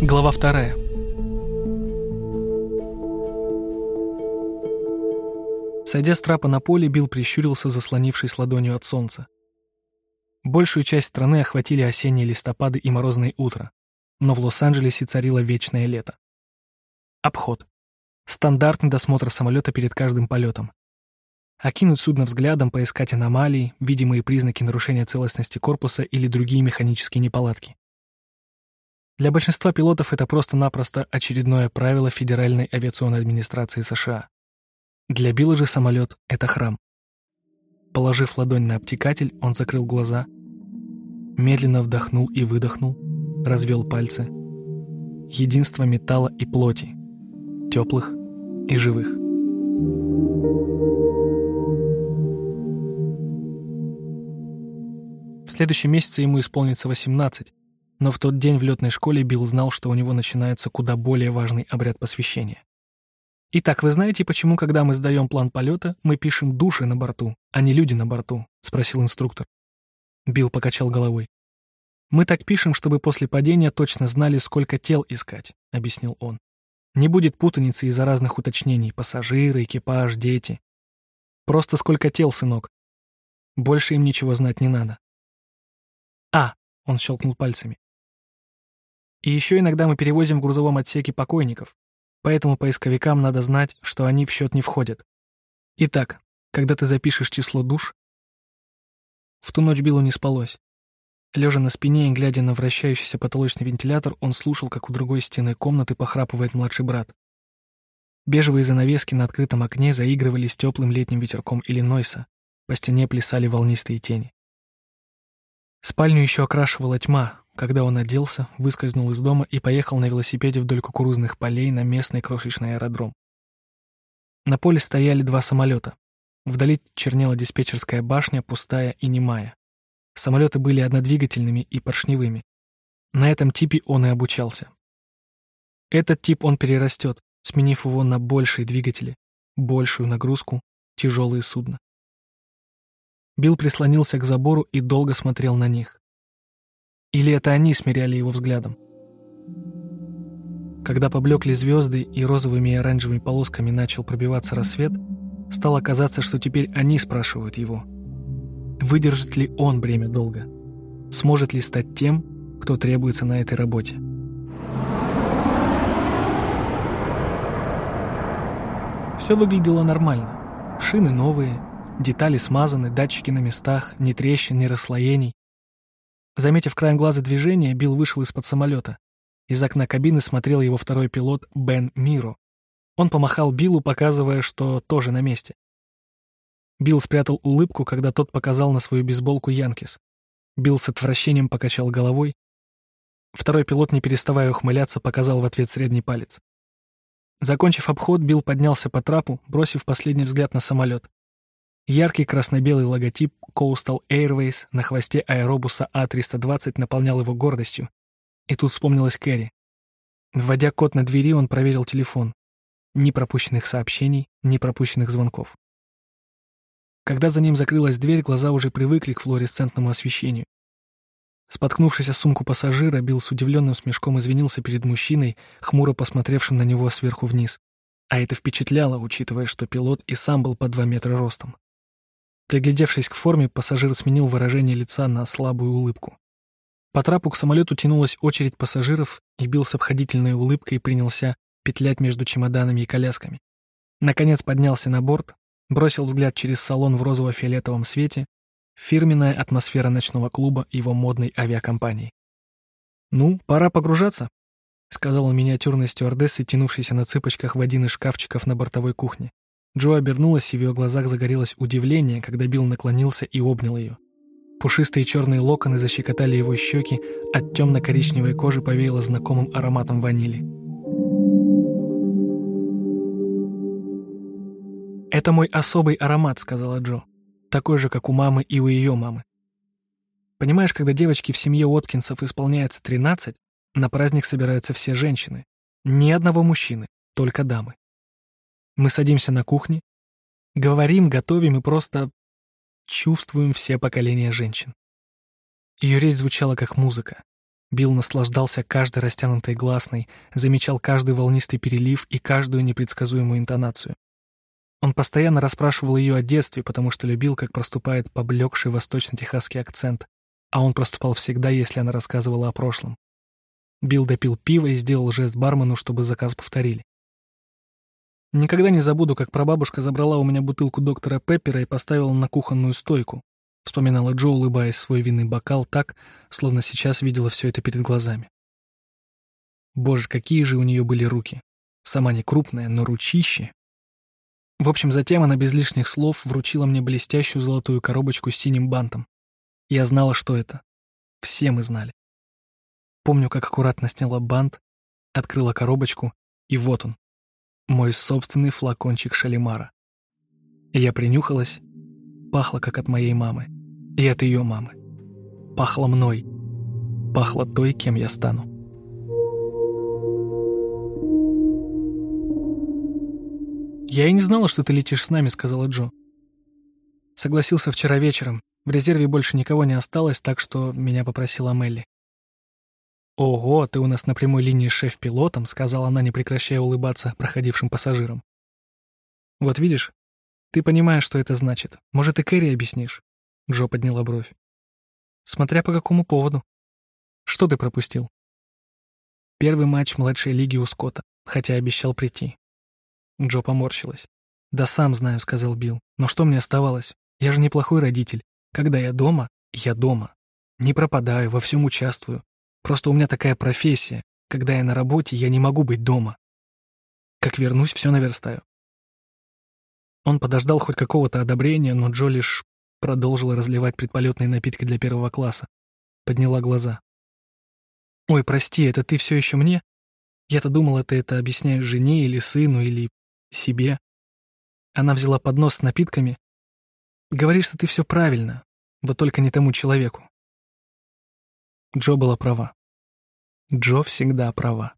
Глава вторая. Сойдя с трапа на поле, Билл прищурился, заслонившись ладонью от солнца. Большую часть страны охватили осенние листопады и морозные утра, но в Лос-Анджелесе царило вечное лето. Обход. Стандартный досмотр самолета перед каждым полетом. Окинуть судно взглядом, поискать аномалии, видимые признаки нарушения целостности корпуса или другие механические неполадки. Для большинства пилотов это просто-напросто очередное правило Федеральной авиационной администрации США. Для Билла же самолет — это храм. Положив ладонь на обтекатель, он закрыл глаза, медленно вдохнул и выдохнул, развел пальцы. Единство металла и плоти, теплых и живых. В следующем месяце ему исполнится 18, но в тот день в летной школе Билл знал, что у него начинается куда более важный обряд посвящения. «Итак, вы знаете, почему, когда мы сдаем план полета, мы пишем души на борту, а не люди на борту?» — спросил инструктор. Билл покачал головой. «Мы так пишем, чтобы после падения точно знали, сколько тел искать», — объяснил он. «Не будет путаницы из-за разных уточнений — пассажиры, экипаж, дети. Просто сколько тел, сынок. Больше им ничего знать не надо». «А», — он щелкнул пальцами, и еще иногда мы перевозим в грузовом отсеке покойников, поэтому поисковикам надо знать, что они в счет не входят. Итак, когда ты запишешь число душ... В ту ночь Биллу не спалось. Лежа на спине и глядя на вращающийся потолочный вентилятор, он слушал, как у другой стены комнаты похрапывает младший брат. Бежевые занавески на открытом окне заигрывали с теплым летним ветерком Иллинойса, по стене плясали волнистые тени. Спальню еще окрашивала тьма, когда он оделся, выскользнул из дома и поехал на велосипеде вдоль кукурузных полей на местный крошечный аэродром. На поле стояли два самолета. Вдали чернела диспетчерская башня, пустая и немая. Самолеты были однодвигательными и поршневыми. На этом типе он и обучался. Этот тип он перерастет, сменив его на большие двигатели, большую нагрузку, тяжелые судна. Билл прислонился к забору и долго смотрел на них. Или это они смиряли его взглядом? Когда поблекли звезды и розовыми и оранжевыми полосками начал пробиваться рассвет, стало казаться, что теперь они спрашивают его. Выдержит ли он бремя долга? Сможет ли стать тем, кто требуется на этой работе? Все выглядело нормально. Шины новые, детали смазаны, датчики на местах, ни трещин, ни расслоений. Заметив краем глаза движение, Билл вышел из-под самолета. Из окна кабины смотрел его второй пилот Бен Миро. Он помахал Биллу, показывая, что тоже на месте. Билл спрятал улыбку, когда тот показал на свою бейсболку Янкис. Билл с отвращением покачал головой. Второй пилот, не переставая ухмыляться, показал в ответ средний палец. Закончив обход, Билл поднялся по трапу, бросив последний взгляд на самолет. Яркий красно-белый логотип Coastal Airways на хвосте аэробуса А-320 наполнял его гордостью. И тут вспомнилась Кэрри. Вводя код на двери, он проверил телефон. Ни пропущенных сообщений, ни пропущенных звонков. Когда за ним закрылась дверь, глаза уже привыкли к флуоресцентному освещению. Споткнувшись о сумку пассажира, Билл с удивленным смешком извинился перед мужчиной, хмуро посмотревшим на него сверху вниз. А это впечатляло, учитывая, что пилот и сам был по два метра ростом. Приглядевшись к форме, пассажир сменил выражение лица на слабую улыбку. По трапу к самолету тянулась очередь пассажиров, и Билл с обходительной улыбкой принялся петлять между чемоданами и колясками. Наконец поднялся на борт, бросил взгляд через салон в розово-фиолетовом свете, фирменная атмосфера ночного клуба его модной авиакомпании. «Ну, пора погружаться», — сказал он миниатюрной стюардессе, тянувшейся на цыпочках в один из шкафчиков на бортовой кухне. Джо обернулась, и в ее глазах загорелось удивление, когда Билл наклонился и обнял ее. Пушистые черные локоны защекотали его щеки, от темно-коричневой кожи повеяло знакомым ароматом ванили. «Это мой особый аромат», — сказала Джо. «Такой же, как у мамы и у ее мамы. Понимаешь, когда девочке в семье Уоткинсов исполняется 13, на праздник собираются все женщины. Ни одного мужчины, только дамы. Мы садимся на кухне, говорим, готовим и просто чувствуем все поколения женщин. Ее речь звучала как музыка. Билл наслаждался каждой растянутой гласной, замечал каждый волнистый перелив и каждую непредсказуемую интонацию. Он постоянно расспрашивал ее о детстве, потому что любил, как проступает поблекший восточно-техасский акцент, а он проступал всегда, если она рассказывала о прошлом. Билл допил пиво и сделал жест бармену, чтобы заказ повторили. Никогда не забуду, как прабабушка забрала у меня бутылку доктора Пеппера и поставила на кухонную стойку, вспоминала Джо, улыбаясь свой винный бокал так, словно сейчас видела все это перед глазами. Боже, какие же у нее были руки. Сама не крупная, но ручище. В общем, затем она без лишних слов вручила мне блестящую золотую коробочку с синим бантом. Я знала, что это. Все мы знали. Помню, как аккуратно сняла бант, открыла коробочку, и вот он, мой собственный флакончик шалимара. Я принюхалась, пахло, как от моей мамы, и от ее мамы. Пахло мной, пахло той, кем я стану. «Я и не знала, что ты летишь с нами», — сказала Джо. Согласился вчера вечером. В резерве больше никого не осталось, так что меня попросила Мелли. «Ого, ты у нас на прямой линии с шеф-пилотом», — сказала она, не прекращая улыбаться проходившим пассажирам. «Вот видишь, ты понимаешь, что это значит. Может, и Кэрри объяснишь?» Джо подняла бровь. «Смотря по какому поводу. Что ты пропустил?» Первый матч младшей лиги у Скотта, хотя обещал прийти. Джо поморщилась. «Да сам знаю», — сказал Билл. «Но что мне оставалось? Я же неплохой родитель. Когда я дома, я дома. Не пропадаю, во всем участвую. Просто у меня такая профессия. Когда я на работе, я не могу быть дома. Как вернусь, все наверстаю». Он подождал хоть какого-то одобрения, но Джо лишь продолжила разливать предполетные напитки для первого класса. Подняла глаза. «Ой, прости, это ты все еще мне? Я-то думал, ты это объясняешь жене или сыну, или себе. Она взяла поднос с напитками. Говоришь, что ты все правильно, вот только не тому человеку. Джо была права. Джо всегда права.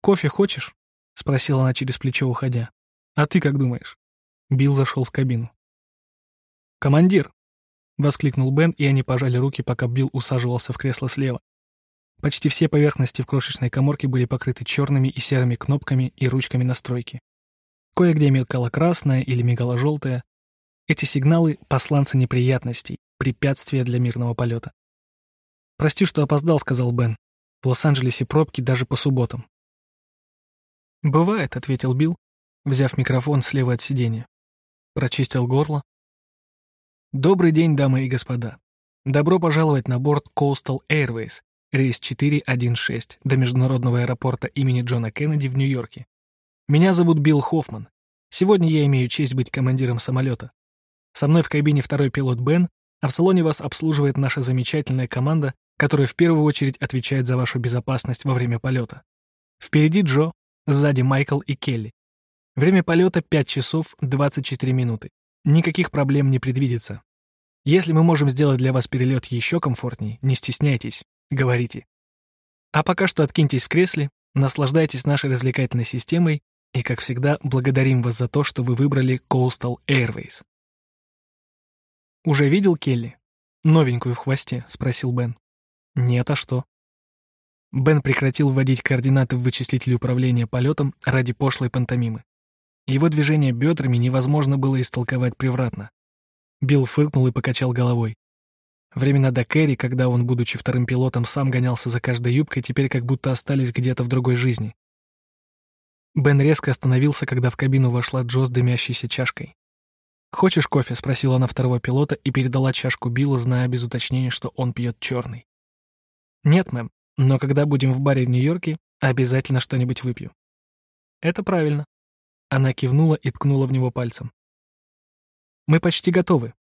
«Кофе хочешь?» — спросила она через плечо, уходя. «А ты как думаешь?» Билл зашел в кабину. «Командир!» — воскликнул Бен, и они пожали руки, пока Билл усаживался в кресло слева. Почти все поверхности в крошечной коморке были покрыты черными и серыми кнопками и ручками настройки. Кое-где мелькала красная или мигала желтая. Эти сигналы — посланцы неприятностей, препятствия для мирного полета. «Прости, что опоздал», — сказал Бен. «В Лос-Анджелесе пробки даже по субботам». «Бывает», — ответил Билл, взяв микрофон слева от сиденья. Прочистил горло. «Добрый день, дамы и господа. Добро пожаловать на борт Coastal Airways, рейс 416 до международного аэропорта имени Джона Кеннеди в Нью-Йорке. Меня зовут Билл Хоффман. Сегодня я имею честь быть командиром самолета. Со мной в кабине второй пилот Бен, а в салоне вас обслуживает наша замечательная команда, которая в первую очередь отвечает за вашу безопасность во время полета. Впереди Джо, сзади Майкл и Келли. Время полета 5 часов 24 минуты. Никаких проблем не предвидится. Если мы можем сделать для вас перелет еще комфортней, не стесняйтесь, говорите. А пока что откиньтесь в кресле, наслаждайтесь нашей развлекательной системой и, как всегда, благодарим вас за то, что вы выбрали Coastal Airways. «Уже видел Келли? Новенькую в хвосте?» — спросил Бен. «Нет, а что?» Бен прекратил вводить координаты в вычислитель управления полетом ради пошлой пантомимы. Его движение бедрами невозможно было истолковать превратно. Билл фыркнул и покачал головой. Времена до Кэрри, когда он, будучи вторым пилотом, сам гонялся за каждой юбкой, теперь как будто остались где-то в другой жизни. Бен резко остановился, когда в кабину вошла Джо с дымящейся чашкой. «Хочешь кофе?» — спросила она второго пилота и передала чашку Биллу, зная без уточнения, что он пьет черный. «Нет, мэм, но когда будем в баре в Нью-Йорке, обязательно что-нибудь выпью». «Это правильно». Она кивнула и ткнула в него пальцем. «Мы почти готовы.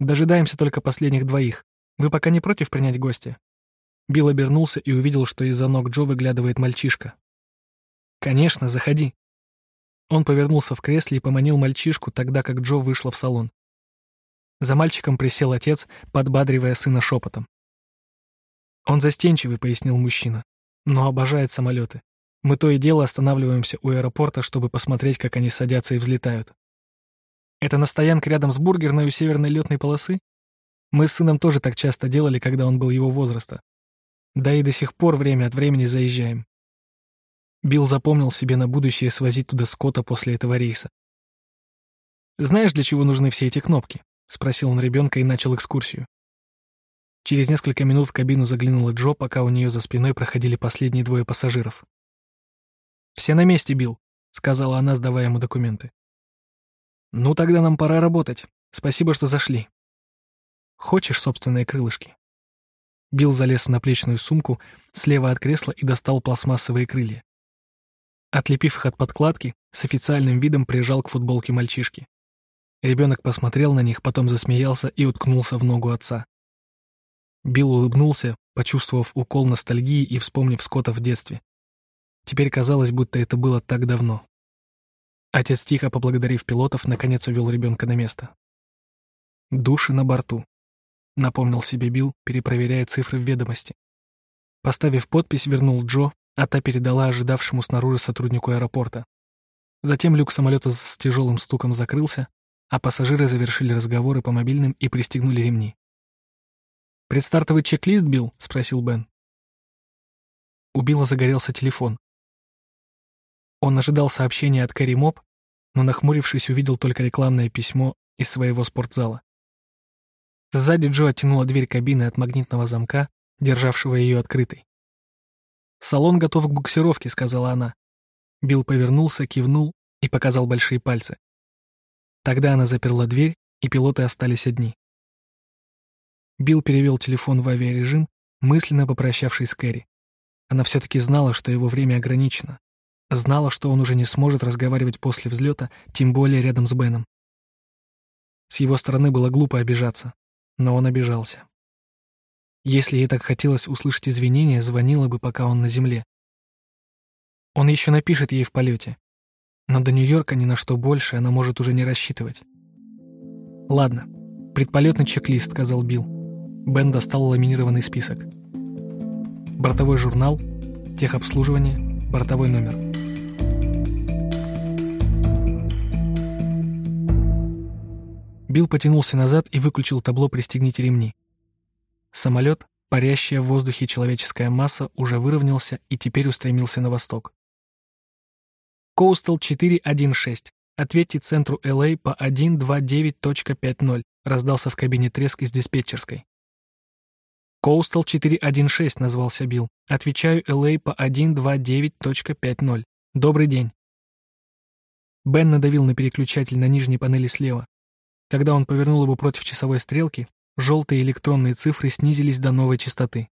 Дожидаемся только последних двоих. Вы пока не против принять гостя?» Билл обернулся и увидел, что из-за ног Джо выглядывает мальчишка. «Конечно, заходи». Он повернулся в кресле и поманил мальчишку, тогда как Джо вышла в салон. За мальчиком присел отец, подбадривая сына шепотом. «Он застенчивый», — пояснил мужчина, — «но обожает самолеты. Мы то и дело останавливаемся у аэропорта, чтобы посмотреть, как они садятся и взлетают. Это на стоянке рядом с бургерной у северной летной полосы? Мы с сыном тоже так часто делали, когда он был его возраста. Да и до сих пор время от времени заезжаем. Билл запомнил себе на будущее свозить туда Скотта после этого рейса. «Знаешь, для чего нужны все эти кнопки?» — спросил он ребенка и начал экскурсию. Через несколько минут в кабину заглянула Джо, пока у нее за спиной проходили последние двое пассажиров. «Все на месте, Билл», — сказала она, сдавая ему документы. «Ну, тогда нам пора работать. Спасибо, что зашли. Хочешь собственные крылышки?» Билл залез в наплечную сумку слева от кресла и достал пластмассовые крылья. Отлепив их от подкладки, с официальным видом прижал к футболке мальчишки. Ребенок посмотрел на них, потом засмеялся и уткнулся в ногу отца. Билл улыбнулся, почувствовав укол ностальгии и вспомнив Скотта в детстве. Теперь казалось, будто это было так давно. Отец, тихо поблагодарив пилотов, наконец увел ребенка на место. «Души на борту», — напомнил себе Билл, перепроверяя цифры в ведомости. Поставив подпись, вернул Джо, а та передала ожидавшему снаружи сотруднику аэропорта. Затем люк самолета с тяжелым стуком закрылся, а пассажиры завершили разговоры по мобильным и пристегнули ремни. «Предстартовый чек-лист, Билл?» — спросил Бен. У Билла загорелся телефон. Он ожидал сообщения от Кэрри Моб, но, нахмурившись, увидел только рекламное письмо из своего спортзала. Сзади Джо оттянула дверь кабины от магнитного замка, державшего ее открытой. «Салон готов к буксировке», — сказала она. Билл повернулся, кивнул и показал большие пальцы. Тогда она заперла дверь, и пилоты остались одни. Билл перевел телефон в авиарежим, мысленно попрощавшись с Кэрри. Она все-таки знала, что его время ограничено. Знала, что он уже не сможет разговаривать после взлета, тем более рядом с Беном. С его стороны было глупо обижаться, но он обижался. Если ей так хотелось услышать извинения, звонила бы, пока он на земле. Он еще напишет ей в полете. Но до Нью-Йорка ни на что больше она может уже не рассчитывать. «Ладно, предполетный чек-лист», — сказал Билл. Бен достал ламинированный список. Бортовой журнал, техобслуживание, бортовой номер. Билл потянулся назад и выключил табло «Пристегните ремни». Самолет, парящая в воздухе человеческая масса, уже выровнялся и теперь устремился на восток. Coastal 416. Ответьте центру LA по 129.50, раздался в кабине треск из диспетчерской. Coastal 416 назвался Билл. Отвечаю LA по 129.50. Добрый день. Бен надавил на переключатель на нижней панели слева. Когда он повернул его против часовой стрелки, желтые электронные цифры снизились до новой частоты.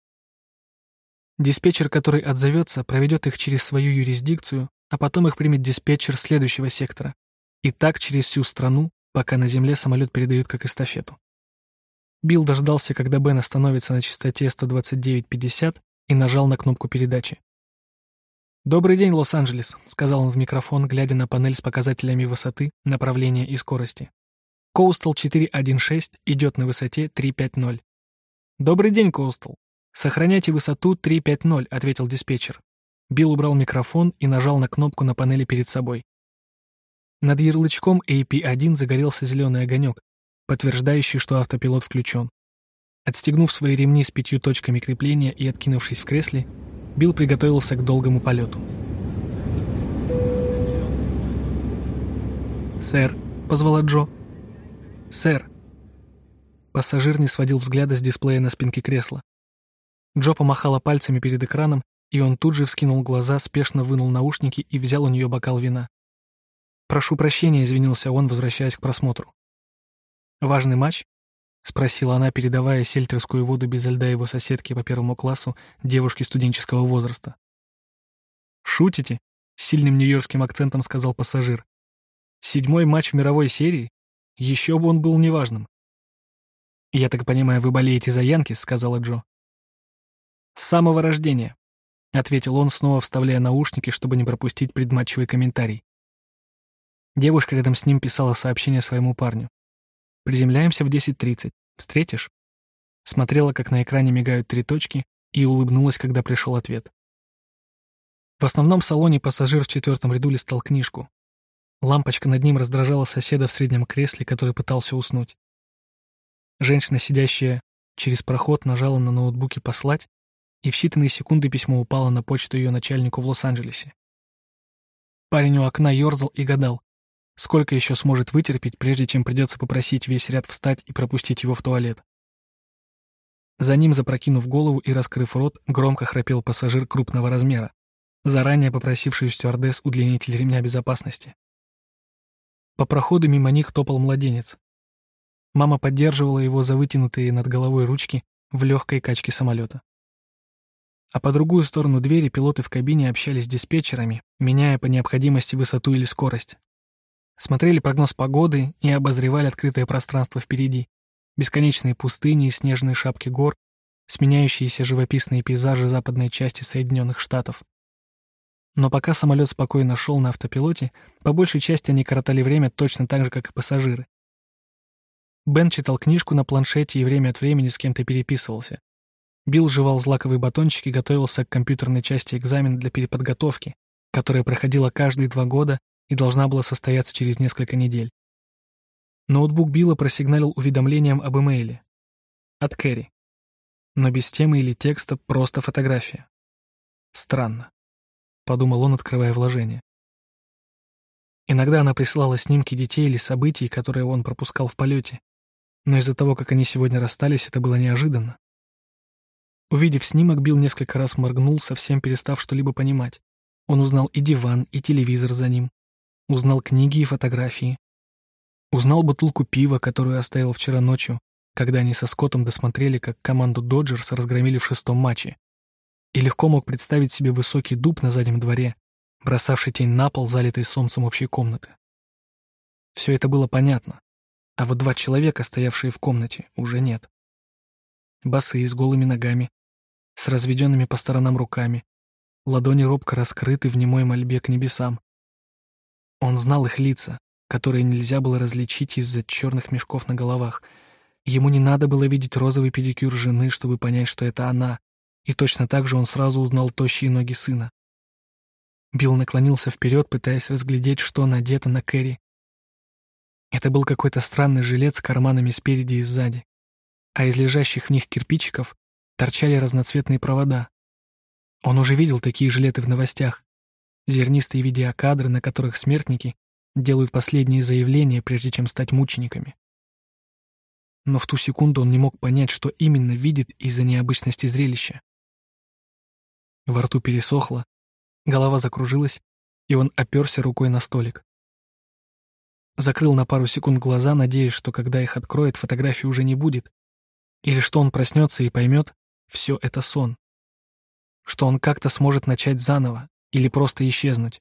Диспетчер, который отзовется, проведет их через свою юрисдикцию, а потом их примет диспетчер следующего сектора. И так через всю страну, пока на земле самолет передают как эстафету. Билл дождался, когда Бен остановится на частоте 129.50 и нажал на кнопку передачи. «Добрый день, Лос-Анджелес», — сказал он в микрофон, глядя на панель с показателями высоты, направления и скорости. Coastal 416 идет на высоте 350. «Добрый день, Коустал. Сохраняйте высоту 350», — ответил диспетчер. Билл убрал микрофон и нажал на кнопку на панели перед собой. Над ярлычком AP1 загорелся зеленый огонек, подтверждающий, что автопилот включен. Отстегнув свои ремни с пятью точками крепления и откинувшись в кресле, Билл приготовился к долгому полету. «Сэр», — позвала Джо, — «Сэр!» Пассажир не сводил взгляда с дисплея на спинке кресла. Джо помахала пальцами перед экраном, и он тут же вскинул глаза, спешно вынул наушники и взял у нее бокал вина. «Прошу прощения», — извинился он, возвращаясь к просмотру. «Важный матч?» — спросила она, передавая сельтерскую воду без льда его соседке по первому классу, девушке студенческого возраста. «Шутите?» — с сильным нью-йоркским акцентом сказал пассажир. «Седьмой матч в мировой серии? Еще бы он был неважным. «Я так понимаю, вы болеете за Янкис?» — сказала Джо. «С самого рождения», — ответил он, снова вставляя наушники, чтобы не пропустить предматчевый комментарий. Девушка рядом с ним писала сообщение своему парню. «Приземляемся в 10.30. Встретишь?» Смотрела, как на экране мигают три точки, и улыбнулась, когда пришел ответ. В основном салоне пассажир в четвертом ряду листал книжку, Лампочка над ним раздражала соседа в среднем кресле, который пытался уснуть. Женщина, сидящая через проход, нажала на ноутбуке «Послать», и в считанные секунды письмо упало на почту ее начальнику в Лос-Анджелесе. Парень у окна ерзал и гадал, сколько еще сможет вытерпеть, прежде чем придется попросить весь ряд встать и пропустить его в туалет. За ним, запрокинув голову и раскрыв рот, громко храпел пассажир крупного размера, заранее попросивший стюардесс удлинитель ремня безопасности. По проходу мимо них топал младенец. Мама поддерживала его за вытянутые над головой ручки в легкой качке самолета. А по другую сторону двери пилоты в кабине общались с диспетчерами, меняя по необходимости высоту или скорость. Смотрели прогноз погоды и обозревали открытое пространство впереди, бесконечные пустыни и снежные шапки гор, сменяющиеся живописные пейзажи западной части Соединенных Штатов. Но пока самолет спокойно шел на автопилоте, по большей части они коротали время точно так же, как и пассажиры. Бен читал книжку на планшете и время от времени с кем-то переписывался. Билл жевал злаковый батончик и готовился к компьютерной части экзамена для переподготовки, которая проходила каждые два года и должна была состояться через несколько недель. Ноутбук Билла просигналил уведомлением об имейле. От Кэрри. Но без темы или текста, просто фотография. Странно. Подумал он, открывая вложение. Иногда она присылала снимки детей или событий, которые он пропускал в полете. Но из-за того, как они сегодня расстались, это было неожиданно. Увидев снимок, Билл несколько раз моргнул, совсем перестав что-либо понимать. Он узнал и диван, и телевизор за ним. Узнал книги и фотографии. Узнал бутылку пива, которую оставил вчера ночью, когда они со Скоттом досмотрели, как команду Доджерс разгромили в шестом матче. И легко мог представить себе высокий дуб на заднем дворе, бросавший тень на пол, залитый солнцем общей комнаты. Все это было понятно, а вот два человека, стоявшие в комнате, уже нет. Босые, с голыми ногами, с разведенными по сторонам руками, ладони робко раскрыты в немой мольбе к небесам. Он знал их лица, которые нельзя было различить из-за черных мешков на головах. Ему не надо было видеть розовый педикюр жены, чтобы понять, что это она, и точно так же он сразу узнал тощие ноги сына. Билл наклонился вперед, пытаясь разглядеть, что надето на Кэрри. Это был какой-то странный жилет с карманами спереди и сзади, а из лежащих в них кирпичиков торчали разноцветные провода. Он уже видел такие жилеты в новостях. Зернистые видеокадры, на которых смертники делают последние заявления, прежде чем стать мучениками. Но в ту секунду он не мог понять, что именно видит из-за необычности зрелища. Во рту пересохло, голова закружилась, и он оперся рукой на столик. Закрыл на пару секунд глаза, надеясь, что когда их откроет, фотографии уже не будет, или что он проснется и поймет, все это сон. Что он как-то сможет начать заново или просто исчезнуть.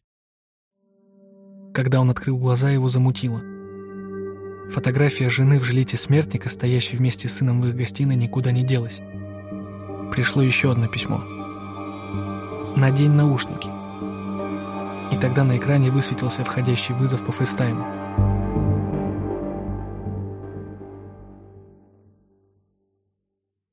Когда он открыл глаза, его замутило. Фотография жены в жилете смертника, стоящей вместе с сыном в их гостиной, никуда не делась. Пришло еще одно письмо. «Надень наушники». И тогда на экране высветился входящий вызов по фейстайму.